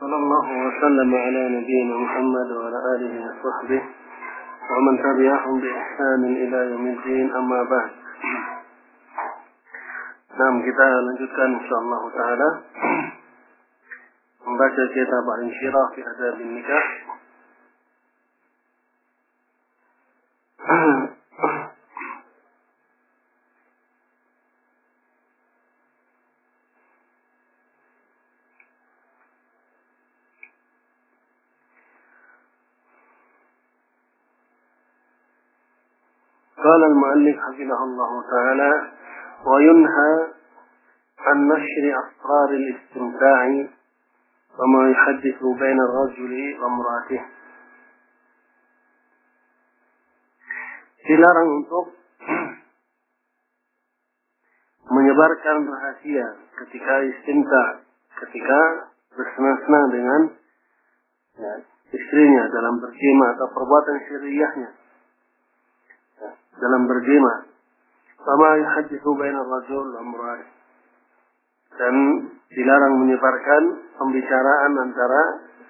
صلى الله وسلم على نبينا محمد وعلى آله وصحبه ومن تبعهم بإحسان إلى يوم الدين. أما بعد. Nah, kita lanjutkan insyaallah taala. Membaca kitab Al-Insyirah fi Adab Nikah. قال المؤلف حفظه الله تعالى وينهى عن نشر أسرار الاستمتاع وما يحدث بين الرجل وامرأته dilarang untuk menyebarkan rahasia ketika istinta, ketika bersenang-senang dengan ya, istrinya dalam berjima atau perbuatan syariahnya dalam berjima. Sama yuhadithu baina rajul wa Dan dilarang menyebarkan pembicaraan antara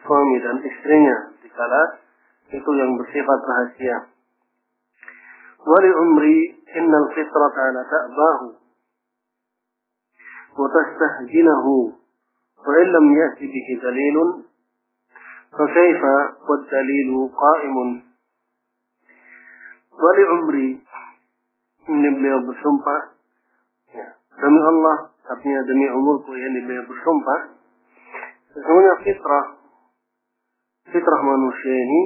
suami dan istrinya dikala itu yang bersifat rahasia. Wali umri innal fitrata la ta'bahu wa tastahjinahu wa illam ya'ti bihi dalilun فكيف والدليل قائم wali umri. Ini beliau bersumpah. Ya, demi Allah artinya demi umurku ini beliau bersumpah. Sesungguhnya fitrah fitrah manusia ini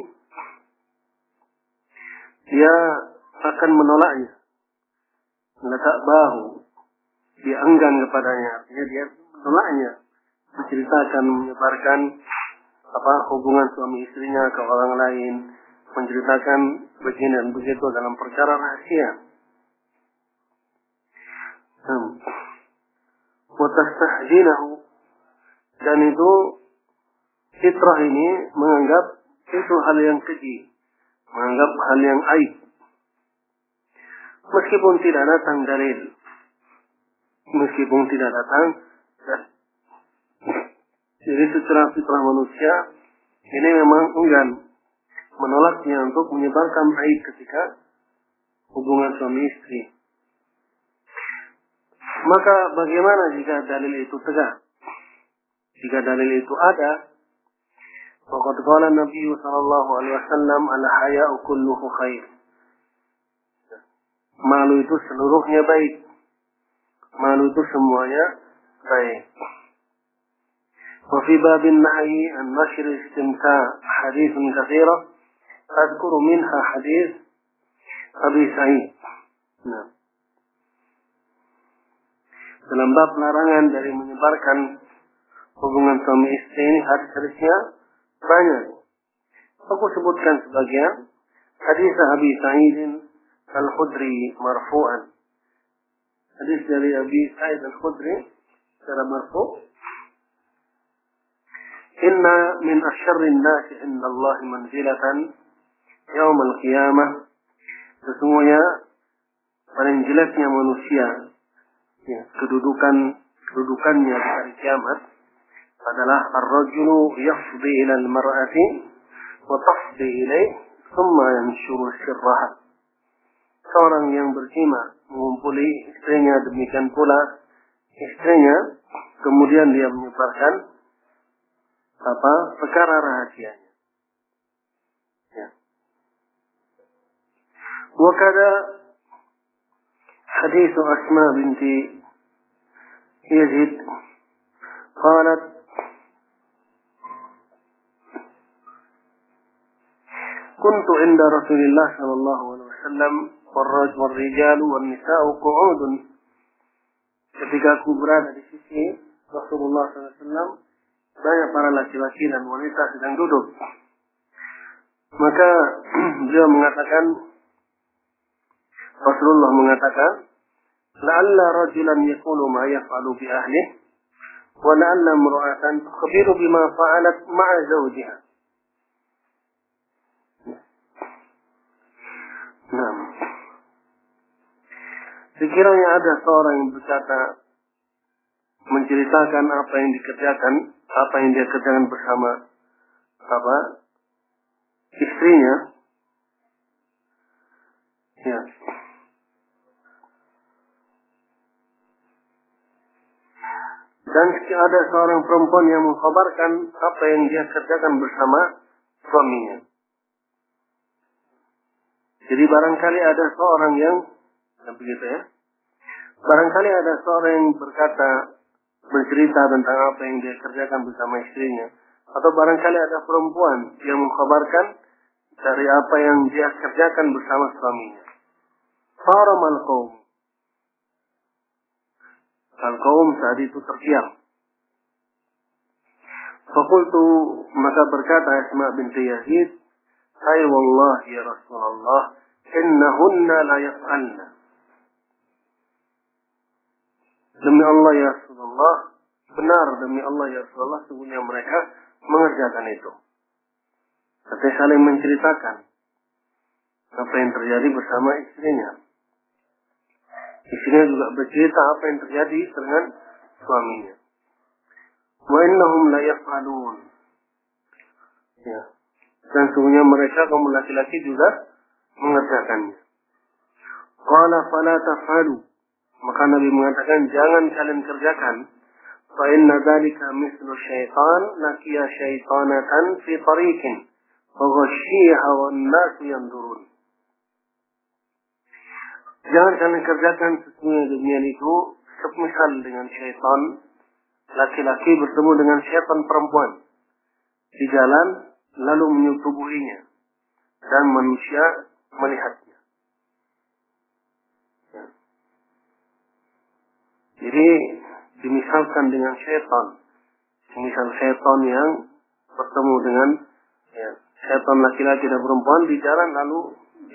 dia akan menolaknya. Letak bahu. Dia enggan kepadanya. Artinya dia menolaknya. Menceritakan menyebarkan apa hubungan suami istrinya ke orang lain menceritakan begini dan begitu dalam perkara rahasia. Watastahjinahu dan itu fitrah ini menganggap itu hal yang keji, menganggap hal yang aib. Meskipun tidak datang dalil, meskipun tidak datang, jadi secara fitrah manusia ini memang enggan menolaknya untuk menyebarkan aib ketika hubungan suami istri. Maka bagaimana jika dalil itu tegak? Jika dalil itu ada, Waqad qala Nabi sallallahu alaihi wasallam al haya'u kulluhu khair. Malu itu seluruhnya baik. Malu itu semuanya baik. وفي باب النهي عن نشر الاستمتاع حديث كثيرة أذكر منها حديث أبي سعيد nah. dalam bab larangan dari menyebarkan hubungan suami istri ini hadis-hadisnya banyak. Aku sebutkan sebagian hadis Abi Sa'id Al-Khudri marfu'an. Hadis dari Abi Sa'id Al-Khudri secara marfu' Inna min asyarrin nasi inda Allah manzilatan yaumul qiyamah. Sesungguhnya paling jeleknya manusia ya, kedudukan kedudukannya di hari kiamat adalah ar-rajulu yafdi ila al-mar'ati wa tafdi ilaih thumma yanshuru sirraha. Seorang yang berjima mengumpuli istrinya demikian pula istrinya kemudian dia menyebarkan apa perkara rahasianya وكذا حديث أسماء بنت يزيد قالت كنت عند رسول الله صلى الله عليه وسلم والرجال والنساء قعود ketika aku berada di sisi Rasulullah SAW banyak para laki-laki dan wanita sedang duduk maka beliau mengatakan Rasulullah mengatakan, "La'alla rajulan yaqulu ma yaf'alu bi ahlihi wa la'alla imra'atan tukhbiru bima fa'alat ma'a zawjiha." Nah. Sekiranya ada seorang yang berkata menceritakan apa yang dikerjakan, apa yang dia kerjakan bersama apa istrinya, ya. Dan ada seorang perempuan yang mengkhabarkan apa yang dia kerjakan bersama suaminya. Jadi barangkali ada seorang yang begitu ya. Barangkali ada seorang yang berkata bercerita tentang apa yang dia kerjakan bersama istrinya. Atau barangkali ada perempuan yang mengkhabarkan dari apa yang dia kerjakan bersama suaminya. Faramal kaum. Saat itu terdiam. Fakultu maka berkata Asma binti Yazid, Hai wallah ya Rasulullah, innahunna la yaf'alna. Demi Allah ya Rasulullah, benar demi Allah ya Rasulullah, sungguhnya mereka mengerjakan itu. Tapi saling menceritakan apa yang terjadi bersama istrinya. Istrinya juga bercerita apa yang terjadi dengan suaminya. Wa innahum la yaf'alun. Ya. Dan sungguhnya mereka kaum laki-laki juga mengerjakannya. Qala fala taf'alu. Maka Nabi mengatakan jangan kalian kerjakan. Fa inna dzalika mislu syaitan laqiya syaitanatan fi tariqin. Wa ghashiha wan nas yandurun. Jangan kalian kerjakan sesungguhnya demikian itu semisal dengan syaitan laki-laki bertemu dengan syaitan perempuan di jalan lalu menyetubuhinya dan manusia melihatnya. Ya. Jadi dimisalkan dengan syaitan, misal syaitan yang bertemu dengan ya, syaitan laki-laki dan perempuan di jalan lalu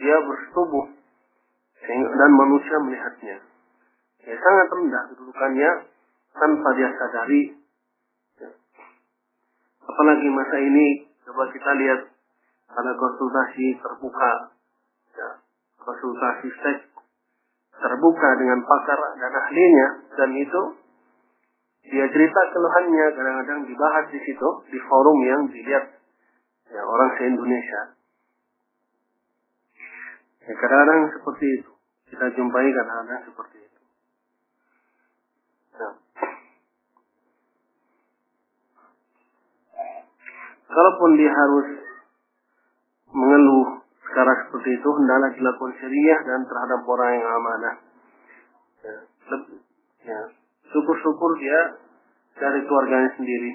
dia bersetubuh dan manusia melihatnya. Ya, sangat rendah kedudukannya tanpa dia sadari. Ya. Apalagi masa ini, coba kita lihat ada konsultasi terbuka, ya, konsultasi seks terbuka dengan pakar dan ahlinya, dan itu dia cerita keluhannya kadang-kadang dibahas di situ di forum yang dilihat ya, orang se Indonesia. Ya, kadang-kadang seperti itu kita jumpai kadang-kadang seperti itu. Nah. Kalaupun dia harus mengeluh secara seperti itu, hendaklah dilakukan syariah dan terhadap orang yang amanah. Ya, ya. Syukur-syukur dia dari keluarganya sendiri,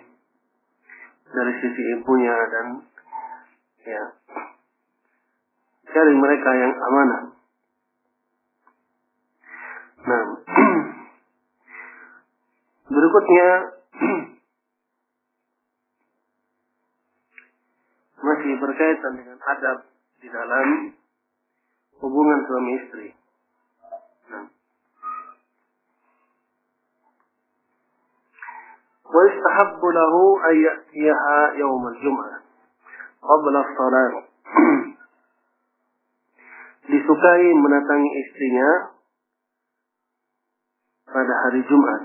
dari sisi ibunya dan ya dari mereka yang amanah. Nah, berikutnya masih berkaitan dengan adab di dalam hubungan suami istri. Nah. ويستحب له أن يأتيها يوم الجمعة قبل الصلاة disukai mendatangi istrinya pada hari Jumat.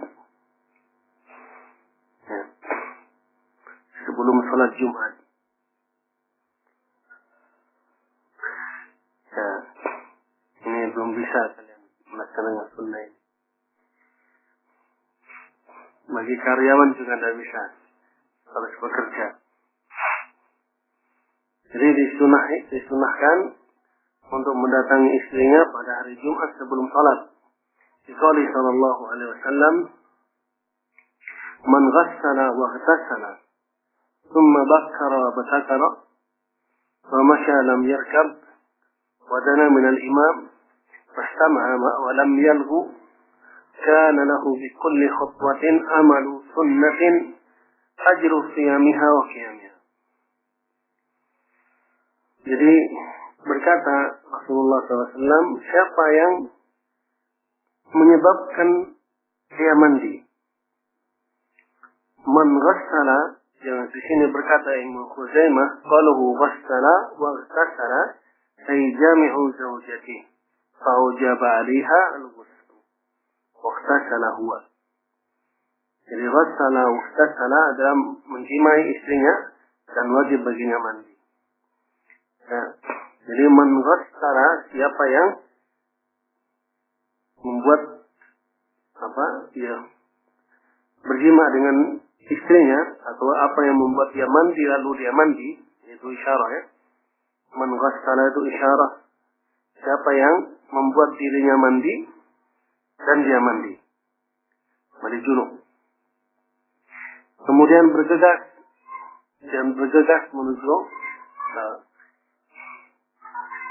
Ya. Sebelum sholat Jumat. Ya. Ini belum bisa kalian melaksanakan sunnah ini. Bagi karyawan juga tidak bisa. Harus bekerja. Jadi disunah, disunahkan untuk mendatangi istrinya pada hari Jumat sebelum sholat. لقوله صلى الله عليه وسلم من غسل واغتسل ثم بكر وبتكر ومشى لم يركب ودنا من الإمام فاستمع ولم يلغو كان له بكل خطوة أمل سنة أجر صيامها وقيامها. Jadi berkata Rasulullah SAW, siapa yang menyebabkan dia mandi. Man ghassala yang di sini berkata Ibnu Khuzaimah, qaluhu ghassala wa ghassala ay jami'u zawjati fa ujaba 'alaiha al-ghusl. wahtasala huwa. Jadi ghassala wahtasala adalah menjimai istrinya dan wajib baginya mandi. Nah, jadi man ghassala siapa yang membuat apa ya berjima dengan istrinya atau apa yang membuat dia mandi lalu dia mandi itu isyarah ya. Man itu isyarah. Siapa yang membuat dirinya mandi dan dia mandi. Mandi junub. Kemudian bergegas dan bergegas menuju uh,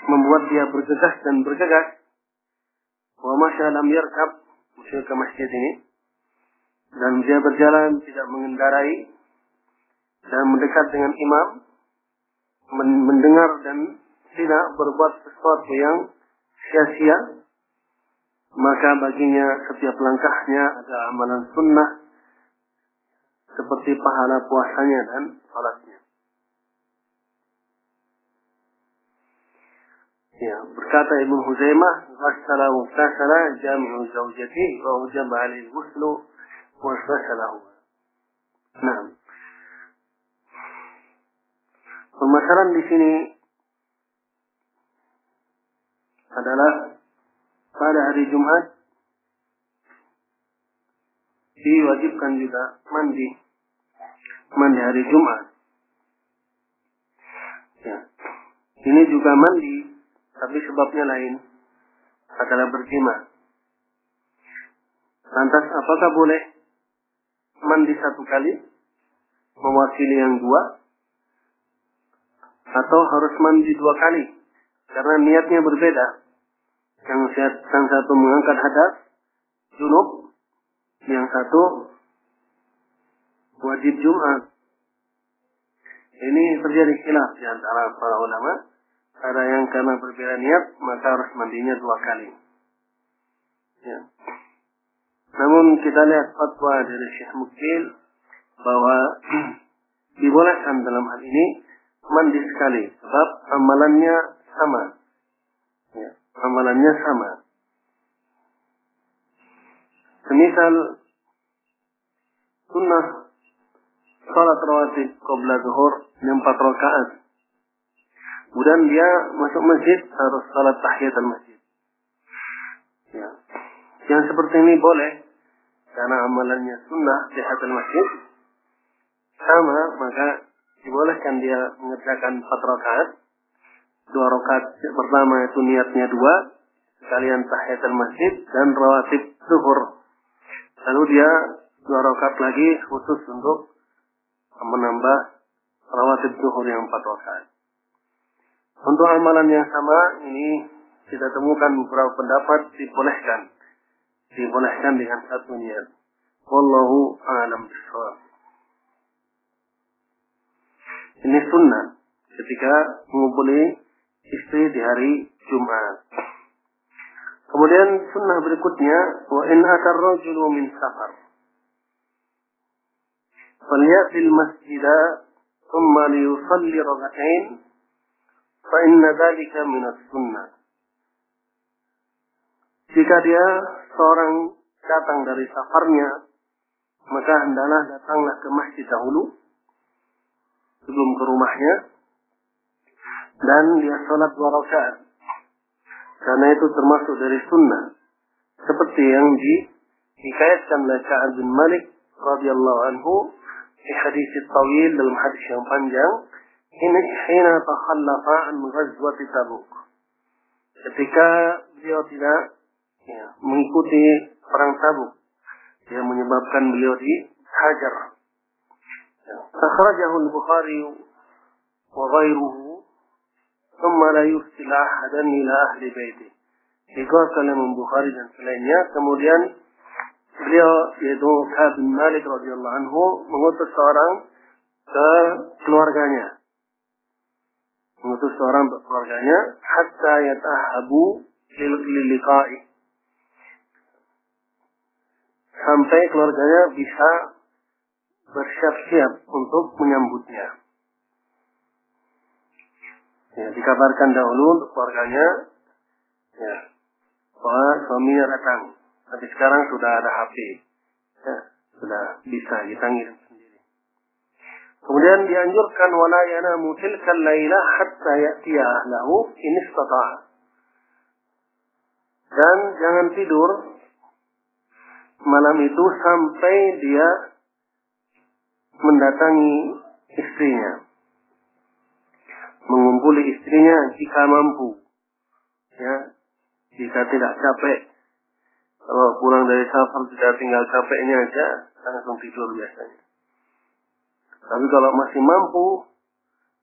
membuat dia bergegas dan bergegas wa masya lam yarkab ke masjid ini dan dia berjalan tidak mengendarai dan mendekat dengan imam mendengar dan tidak berbuat sesuatu yang sia-sia maka baginya setiap langkahnya ada amalan sunnah seperti pahala puasanya dan salatnya. Ya, berkata Ibnu Huzaimah, "Ghassala wa jami'u zawjati wa wajaba 'alaihi ghuslu wasfasalahu. Nah, permasalahan di sini adalah pada hari Jumat diwajibkan juga mandi mandi hari Jumat. Ya. Ini juga mandi, tapi sebabnya lain adalah berjima. Lantas apakah boleh mandi satu kali? Mewakili yang dua? Atau harus mandi dua kali? Karena niatnya berbeda. Yang, yang satu mengangkat hadas junub. Yang satu wajib Jumat. Ini terjadi khilaf di antara para ulama ada yang karena berbeda niat maka harus mandinya dua kali ya. Namun kita lihat fatwa dari Syekh Mukil bahwa dibolehkan dalam hal ini mandi sekali sebab amalannya sama. Ya, amalannya sama. Semisal sunnah salat rawatib qabla zuhur empat rakaat. Kemudian dia masuk masjid harus salat tahiyatul masjid. Ya. Yang seperti ini boleh karena amalannya sunnah hati masjid sama maka dibolehkan dia mengerjakan empat rakaat dua rakaat pertama itu niatnya dua sekalian tahiyatul masjid dan rawatib zuhur lalu dia dua rakaat lagi khusus untuk menambah rawatib zuhur yang empat rakaat untuk amalan yang sama ini kita temukan beberapa pendapat dibolehkan. Dibolehkan dengan satu niat. Wallahu a'lam bishawab. Ini sunnah ketika mengumpuli istri di hari Jumat. Kemudian sunnah berikutnya wa in akar rajulu min safar Faliyatil masjidah, thumma liyusalli rak'atain فإن ذلك من السنة jika dia seorang datang dari safarnya, maka hendaklah datanglah ke masjid dahulu sebelum ke rumahnya dan dia sholat dua rakaat karena itu termasuk dari sunnah seperti yang dikayatkan oleh Ka'ab bin Malik radhiyallahu anhu di hadis tawil dalam hadis yang panjang hina takhallafa an ghazwat Tabuk ketika beliau tidak ya, mengikuti perang Tabuk yang menyebabkan beliau dihajar. Al-Bukhari wa ghairuhu thumma la yursil ahadan ila ahli baiti. Dikeluarkan oleh Bukhari dan selainnya. Kemudian beliau yaitu Ka'ab bin Malik radhiyallahu anhu mengutus seorang ke keluarganya. Mengutus seorang ke keluarganya hatta yatahabu lil liqa'i sampai keluarganya bisa bersiap-siap untuk menyambutnya. Ya, dikabarkan dahulu untuk keluarganya, ya, bahwa suaminya datang Tapi sekarang sudah ada HP. Ya, sudah bisa sendiri. Kemudian dianjurkan wala yanamu tilkal laila hatta ya'tiya ahlahu in istata'a. Dan jangan tidur malam itu sampai dia mendatangi istrinya. Mengumpuli istrinya jika mampu. Ya, jika tidak capek. Kalau pulang dari safar tidak tinggal capeknya aja, langsung tidur biasanya. Tapi kalau masih mampu,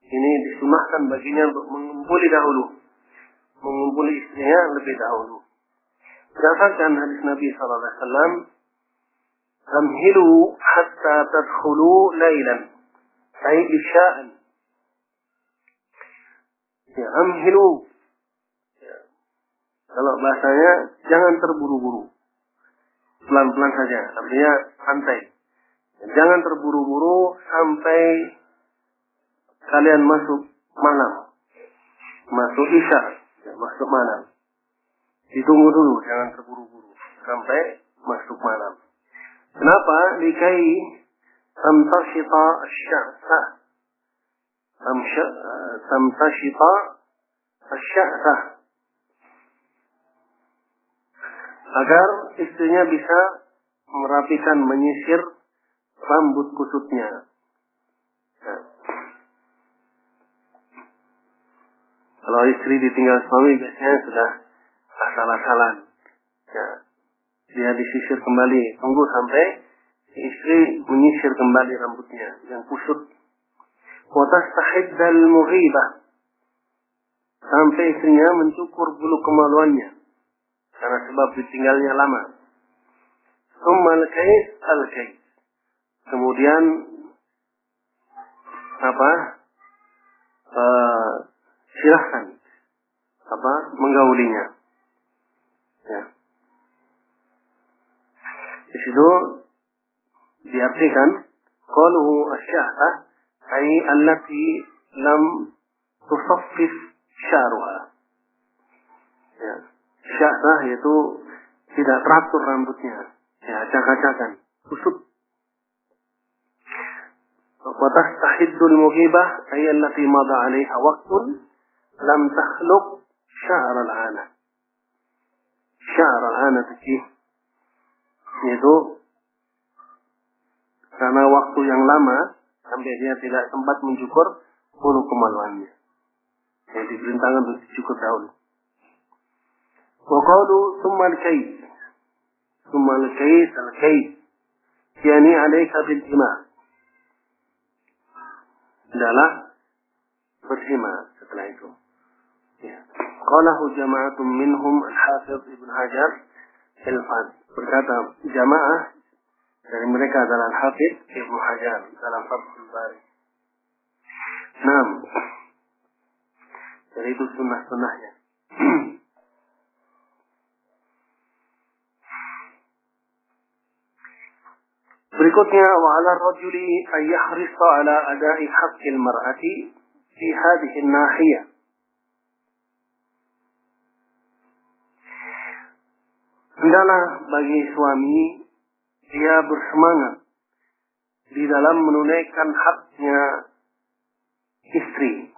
ini disunahkan baginya untuk mengumpuli dahulu. Mengumpuli istrinya lebih dahulu. Berdasarkan hadis Nabi SAW, Amhilu hatta tadkhulu laylan. Ay isya'an. Ya, amhilu. Ya. Kalau bahasanya, jangan terburu-buru. Pelan-pelan saja. Artinya santai. Jangan terburu-buru sampai kalian masuk malam. Masuk isya. Ya, masuk malam. Ditunggu dulu, jangan terburu-buru. Sampai masuk malam. Kenapa? Likai tamtashita sya'sa. Tamtashita sya'sa. Agar istrinya bisa merapikan, menyisir rambut kusutnya. Nah. Kalau istri ditinggal suami biasanya sudah asal-asalan. Ya, dia disisir kembali. Tunggu sampai istri menyisir kembali rambutnya yang kusut. Watastahiddal mughibah. Sampai istrinya mencukur bulu kemaluannya. Karena sebab ditinggalnya lama. Summal kais al kais. Kemudian apa? Uh, silahkan apa menggaulinya. Ya. Di situ diartikan qaluhu asy'ah ay allati lam tusaffif sya'ruha. Ya. Sya'rah yaitu tidak teratur rambutnya. Ya, acak-acakan, kusut. وتستحد المغيبة أي التي مضى عليها وقت لم تخلق شعر العانة شعر العانة فيه yaitu karena waktu yang lama sampai dia tidak sempat mencukur bulu kemaluannya. Yang diperintahkan untuk dicukur dahulu. Waqalu summa al-kayt. Summa al-kayt al-kayt. Yani alaika bil ima. Adalah bersima setelah itu. Ya. Qalahu jama'atun minhum al-Hafiz Ibn Hajar Ilfan. Berkata jamaah dari mereka adalah Al-Hafidh Ibnu Hajar dalam Fathul Bari. Enam. Jadi itu sunnah-sunnahnya. Berikutnya wa 'ala rajuli ay yahrisa 'ala ada'i haqqil mar'ati fi hadhihi an-nahiyah. Hendaklah bagi suami dia bersemangat di dalam menunaikan haknya istri.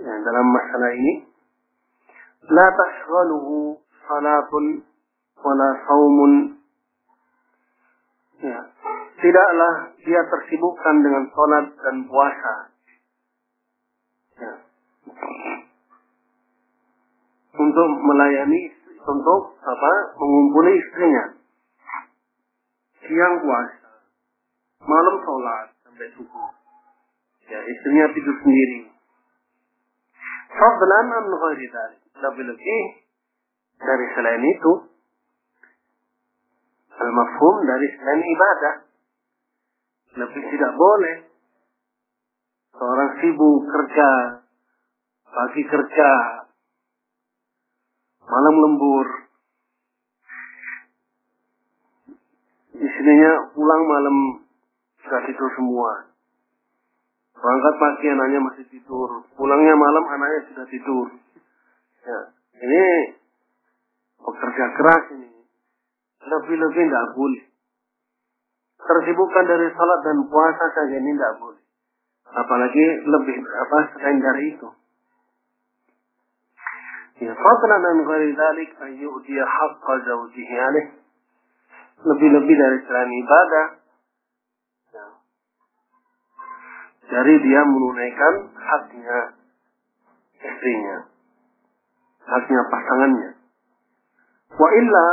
Ya, dalam masalah ini, la tashghaluhu salatun wala saumun. Ya, tidaklah dia tersibukkan dengan salat dan puasa. Ya. Untuk melayani, untuk apa? Mengumpuli istrinya. Siang puasa, malam sholat sampai subuh. Ya, istrinya tidur sendiri. Fadlan an. Lebih-lebih dari selain itu, al-mafhum dari selain ibadah. Lebih tidak boleh. Seorang sibuk kerja, pagi kerja, malam lembur. Istrinya pulang malam sudah tidur semua. Berangkat pagi anaknya masih tidur. Pulangnya malam anaknya sudah tidur. Ya, ini pekerja keras ini lebih-lebih tidak boleh. Tersibukkan dari salat dan puasa saja ini tidak boleh. Apalagi lebih apa selain dari itu. Ya, fadlan an ghairi dhalik an yu'tiya. Lebih-lebih dari selain ibadah. Ya. Dari dia menunaikan haknya istrinya. Haknya pasangannya. Wa illa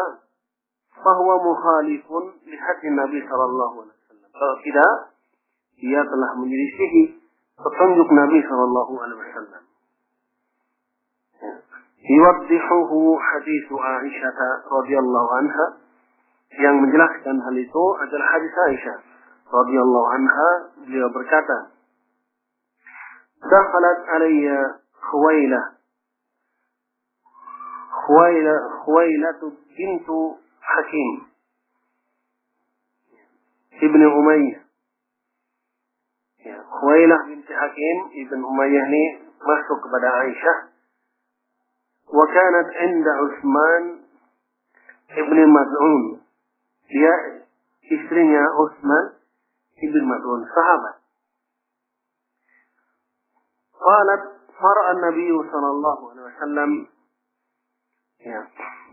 bahwa mukhalifun lihat Nabi sallallahu alaihi wasallam. Kalau tidak, dia telah menyelisihi petunjuk Nabi sallallahu alaihi wasallam. Yuwaddihuhu hadis Aisyah radhiyallahu anha yang menjelaskan hal itu adalah hadis Aisyah radhiyallahu anha beliau berkata Dakhalat alayya Khuwailah Khuwailah Khuwailah bintu حكيم. ابن أمية. خويلة بنت حكيم ابن أمية هني مسك بدا عيشة. وكانت عند عثمان ابن مدعون. يا إسرين يا عثمان ابن مدعون صحابة. قالت فرأى النبي صلى الله عليه وسلم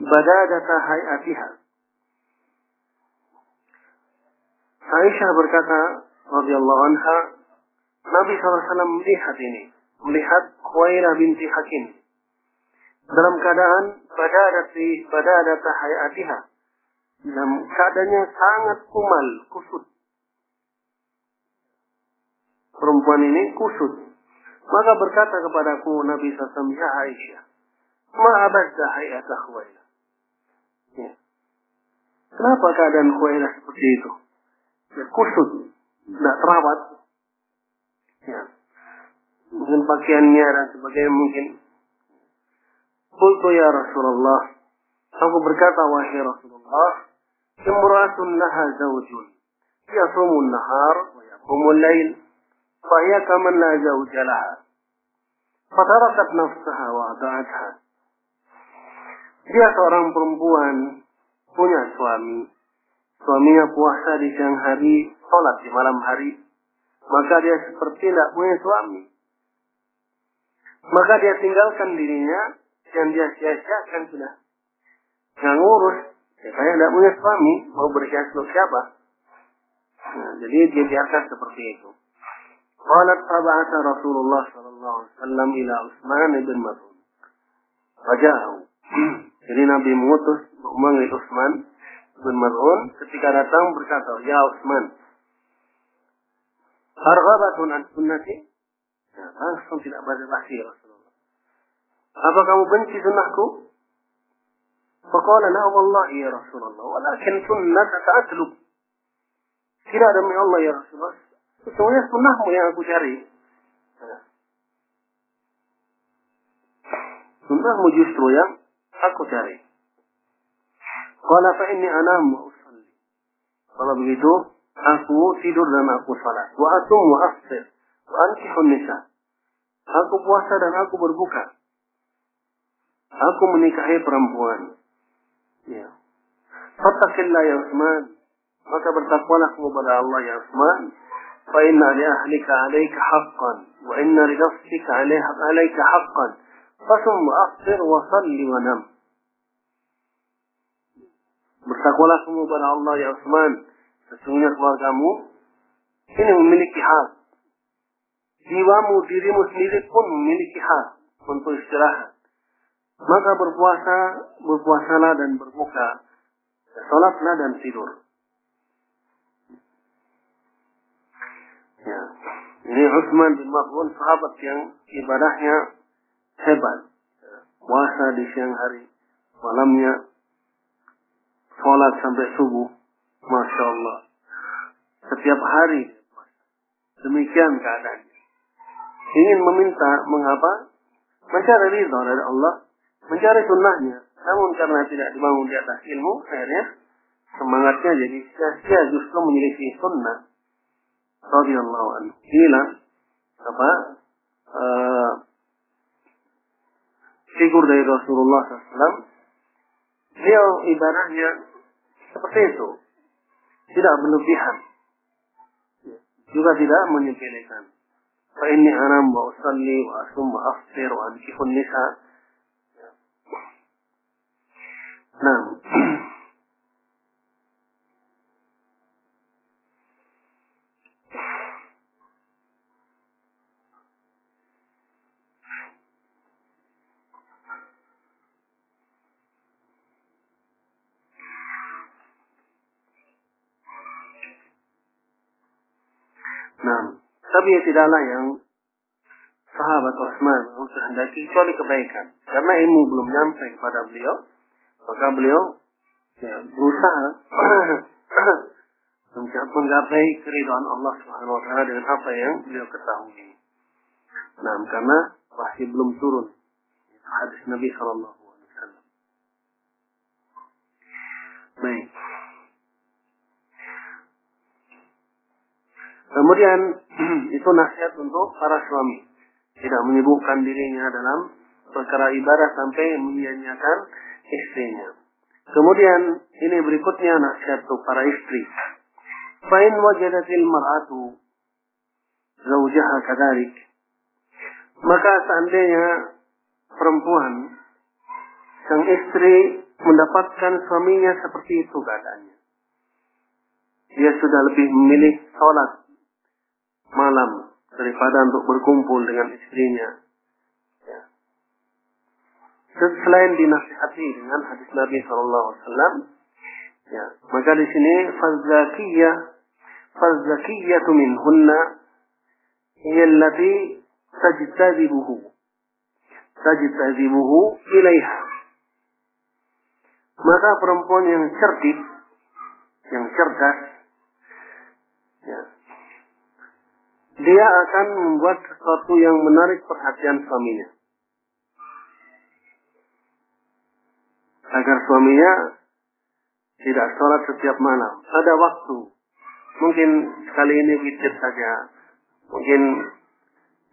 بدادة هيئتها. Aisyah berkata radhiyallahu anha Nabi SAW melihat ini melihat Khuwaila binti Hakim. Dalam keadaan badadati badadata hayatiha. Dalam keadaannya sangat kumal kusut. Perempuan ini kusut. Maka berkata kepadaku Nabi SAW ya Aisyah ma abadda hayata Khuwaila ya. kenapa keadaan Khuwaila seperti itu ya, kusut tidak terawat ya. mungkin pakaiannya dan sebagainya mungkin Qultu ya Rasulullah. Aku berkata, wahai Rasulullah, Imra'atun laha zawjun. Yasumu nahar wa yaqumu lail. Fahiyya kaman la zawja laha. Fatarakat nafsaha wa ada'atha. Dia seorang perempuan, punya suami. Suaminya puasa di siang hari, sholat di malam hari. Maka dia seperti tidak punya suami. Maka dia tinggalkan dirinya yang dia sia-siakan sudah nggak ngurus ya saya tidak punya suami mau bersiap siapa nah, jadi dia biarkan seperti itu Qalat tab'ata Rasulullah sallallahu alaihi wasallam ila Utsman bin Mas'ud. Wajahu. Jadi Nabi mengutus memanggil Utsman bin Mas'ud ketika datang berkata, "Ya Utsman, Arghabatun an sunnati?" Ya, langsung tidak basa-basi Rasulullah. Apa kamu benci sunnahku? Faqala la wallahi ya Rasulullah, walakin sunnah ta'atlub. Tidak demi Allah ya Rasulullah. Sesungguhnya sunnahmu yang aku cari. Sunnahmu justru yang aku cari. Qala fa inni anam wa usalli. Kalau begitu, aku tidur dan aku salat. Wa atum wa afsir. Wa ankihun nisa. Aku puasa dan aku berbuka. Aku menikahi perempuan. Ya. Fatakillah ya Utsman. Maka bertakwalah kepada Allah ya Utsman. Fa inna li ahlika 'alaika haqqan wa inna li nafsika 'alaika haqqan. Fasum wa afsir wa salli wa nam. Bertakwalah kamu kepada Allah ya Utsman. Sesungguhnya keluargamu ini memiliki hak. Jiwamu, dirimu sendiri pun memiliki hak untuk istirahat. Maka berpuasa, berpuasalah dan berbuka. Salatlah dan tidur. Ya. Ini Utsman bin Maz'un sahabat yang ibadahnya hebat. Puasa di siang hari, malamnya sholat sampai subuh. Masya Allah. Setiap hari. Demikian keadaannya. Ingin meminta mengapa? Mencari ridha dari Allah mencari sunnahnya. Namun karena tidak dibangun di atas ilmu, akhirnya semangatnya jadi sia-sia justru memiliki sunnah. Radiyallahu anhu. Inilah apa uh, figur dari Rasulullah SAW beliau ibadahnya seperti itu. Tidak berlebihan. Juga tidak menyepelekan. Fa inni anam wa usalli wa asum wa Nah. Tapi ya tidaklah yang sahabat Utsman kehendaki kecuali kebaikan. Karena ilmu belum nyampe kepada beliau, maka beliau ya, berusaha menggapai keridhaan Allah Subhanahu wa taala dengan apa yang beliau ketahui. Nah, karena masih belum turun hadis Nabi Shallallahu alaihi wasallam. Baik. Kemudian itu nasihat untuk para suami. Tidak menyibukkan dirinya dalam perkara ibadah sampai menyia-nyiakan istrinya. Kemudian ini berikutnya nasihat untuk para istri. Fa'in wajadatil mar'atu zawjaha kadarik. Maka seandainya perempuan sang istri mendapatkan suaminya seperti itu keadaannya. Dia sudah lebih memilih sholat malam daripada untuk berkumpul dengan istrinya. Ya. Selain dinasihati dengan hadis Nabi Shallallahu Alaihi Wasallam, ya, maka di sini fazakiyah fazakiyatu minhunna hiyallati tajtadibuhu tajtadibuhu ilaiha maka perempuan yang cerdik yang cerdas ya, dia akan membuat sesuatu yang menarik perhatian suaminya. Agar suaminya tidak sholat setiap malam. Ada waktu. Mungkin sekali ini witir saja. Mungkin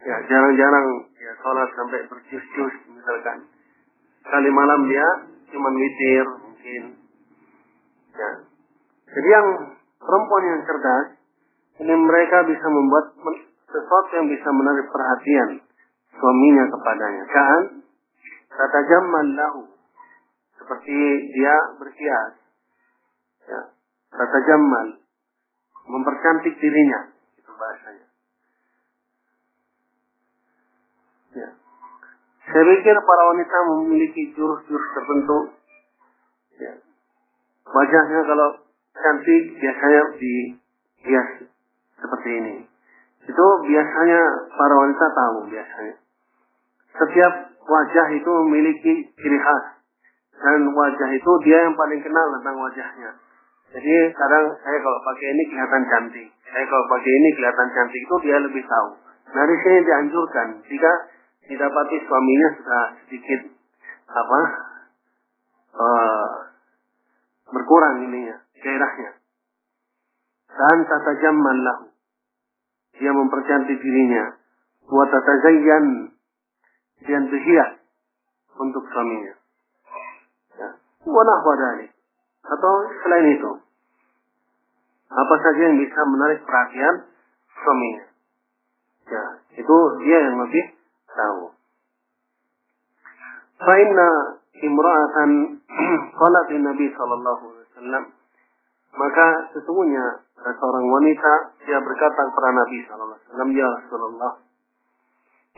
ya jarang-jarang ya sholat sampai berjus-jus misalkan. Sekali malam dia cuma witir mungkin. Ya. Jadi yang perempuan yang cerdas ini mereka bisa membuat sesuatu yang bisa menarik perhatian suaminya kepadanya. Kan? Kata jaman lahu. Seperti dia berhias. Ya. Kata jamal. Mempercantik dirinya. Itu bahasanya. Ya. Saya pikir para wanita memiliki jurus-jurus tertentu. Ya. Wajahnya kalau cantik biasanya dihias seperti ini. Itu biasanya para wanita tahu biasanya. Setiap wajah itu memiliki ciri khas. Dan wajah itu dia yang paling kenal tentang wajahnya. Jadi kadang saya kalau pakai ini kelihatan cantik. Saya kalau pakai ini kelihatan cantik itu dia lebih tahu. Nah di sini dianjurkan jika didapati suaminya sudah sedikit apa uh, berkurang ininya gairahnya. Dan tata jaman lahu dia mempercantik dirinya. Wa tatazayyan dan berhias untuk suaminya. Ya. Wa Atau selain itu. Apa saja yang bisa menarik perhatian suaminya. Ya, itu dia yang lebih tahu. Fa'inna imra'atan qalat Nabi sallallahu alaihi wasallam maka sesungguhnya ada seorang wanita dia berkata kepada Nabi SAW, Ya Rasulullah,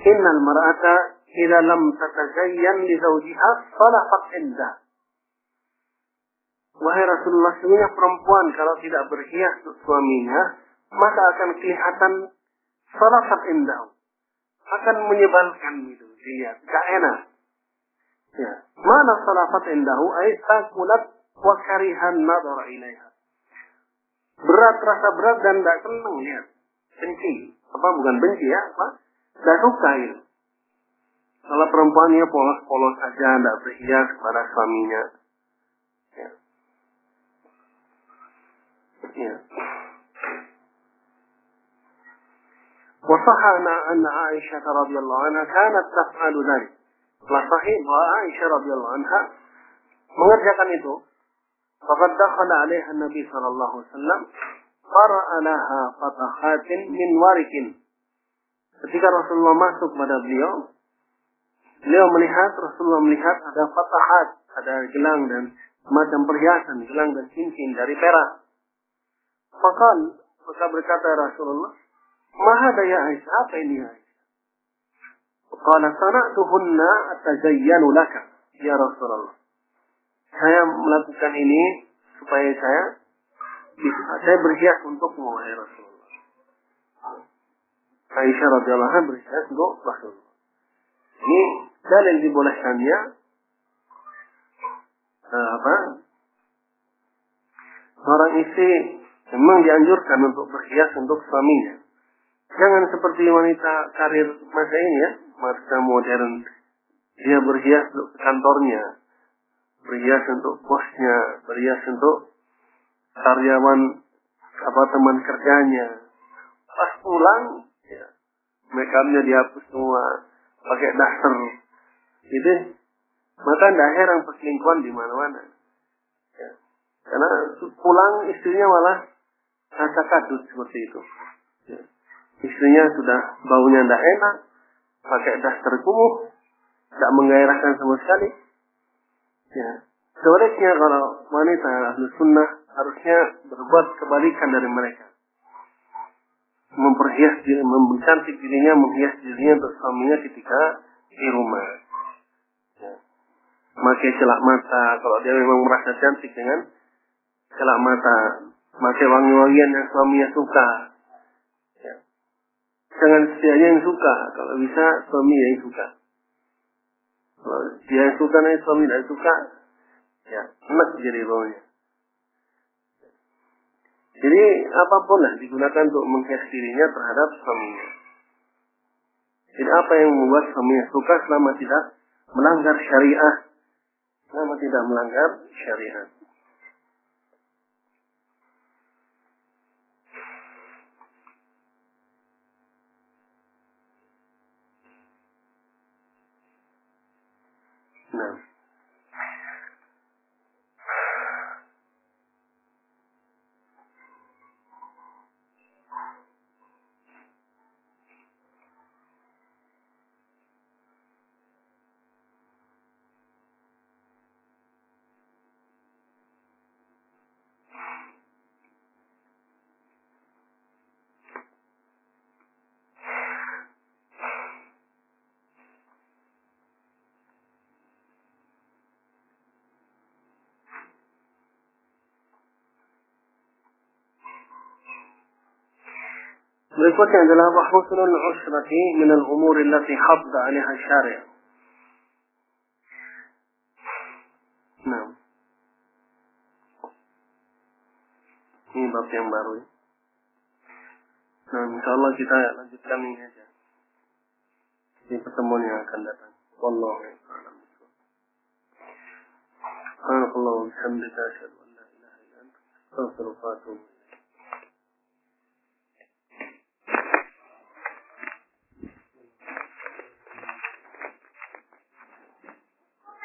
Innal mar'ata idza lam tatazayyan li zawjiha salafat indah. Wahai Rasulullah, sesungguhnya perempuan kalau tidak berhias untuk suaminya, maka akan kelihatan salafat indah. Akan menyebalkan itu dia, tidak enak. Ya. Mana salafat indahu? Ay takulat wa karihan nadara ilaiha berat rasa berat dan tidak senang lihat benci apa bukan benci ya apa tidak suka gitu kalau perempuannya polos-polos saja tidak berhias kepada suaminya ya. ya. وصح أن عائشة رضي الله عنها كانت تفعل ذلك. Telah sahih bahwa Aisyah radhiyallahu anha mengerjakan itu, faqad dakhala 'alaiha Nabi sallallahu alaihi wasallam qara'a laha fatahatin min warikin. Ketika Rasulullah masuk pada beliau, beliau melihat Rasulullah melihat ada fatahat, ada gelang dan semacam perhiasan, gelang dan cincin dari perak. Maka maka berkata Rasulullah, Maha daya Aisyah, apa ini Aisyah? Qala sana'tuhunna atazayyanu laka ya Rasulullah. Saya melakukan ini supaya saya bisa saya berhias untukmu wahai Rasulullah. Aisyah radhiyallahu anha berhias untuk Rasulullah. Ini dalil dibolehkannya uh, apa? Orang istri memang dianjurkan untuk berhias untuk suaminya. Jangan seperti wanita karir masa ini ya, masa modern. Dia berhias untuk kantornya, berhias untuk bosnya, berhias untuk karyawan apa teman kerjanya. Pas pulang, ya, makeupnya dihapus semua, pakai daster, gitu. Maka tidak heran perselingkuhan di mana-mana. Ya. Karena pulang istrinya malah rasa kadut seperti itu. Ya. Istrinya sudah baunya tidak enak, pakai daster kumuh, tidak menggairahkan sama sekali. Ya. Sebaliknya kalau wanita ahli sunnah harusnya berbuat kebalikan dari mereka. Memperhias diri, memcantik dirinya, menghias dirinya untuk suaminya ketika di rumah. Ya. Celak mata, kalau dia memang merasa cantik dengan celak mata. Pakai wangi-wangian yang suaminya suka. Ya. Jangan setianya yang suka, kalau bisa suami yang suka. Dia yang suka, nanti suami tidak suka, ya enak jadi baunya. Jadi apa pun lah digunakan untuk menghias dirinya terhadap suaminya. Jadi apa yang membuat suaminya suka selama tidak melanggar syariah, selama tidak melanggar syariat. Nah. ويكون كان لها محروس العشرة من الأمور التي حض عليها الشارع. نعم. إيه، مين بطي مباروي نعم إن شاء الله كتاب لجبت من هجا في تسموني والله أعلم سبحانك الله وبحمدك أشهد أن لا إله إلا أنت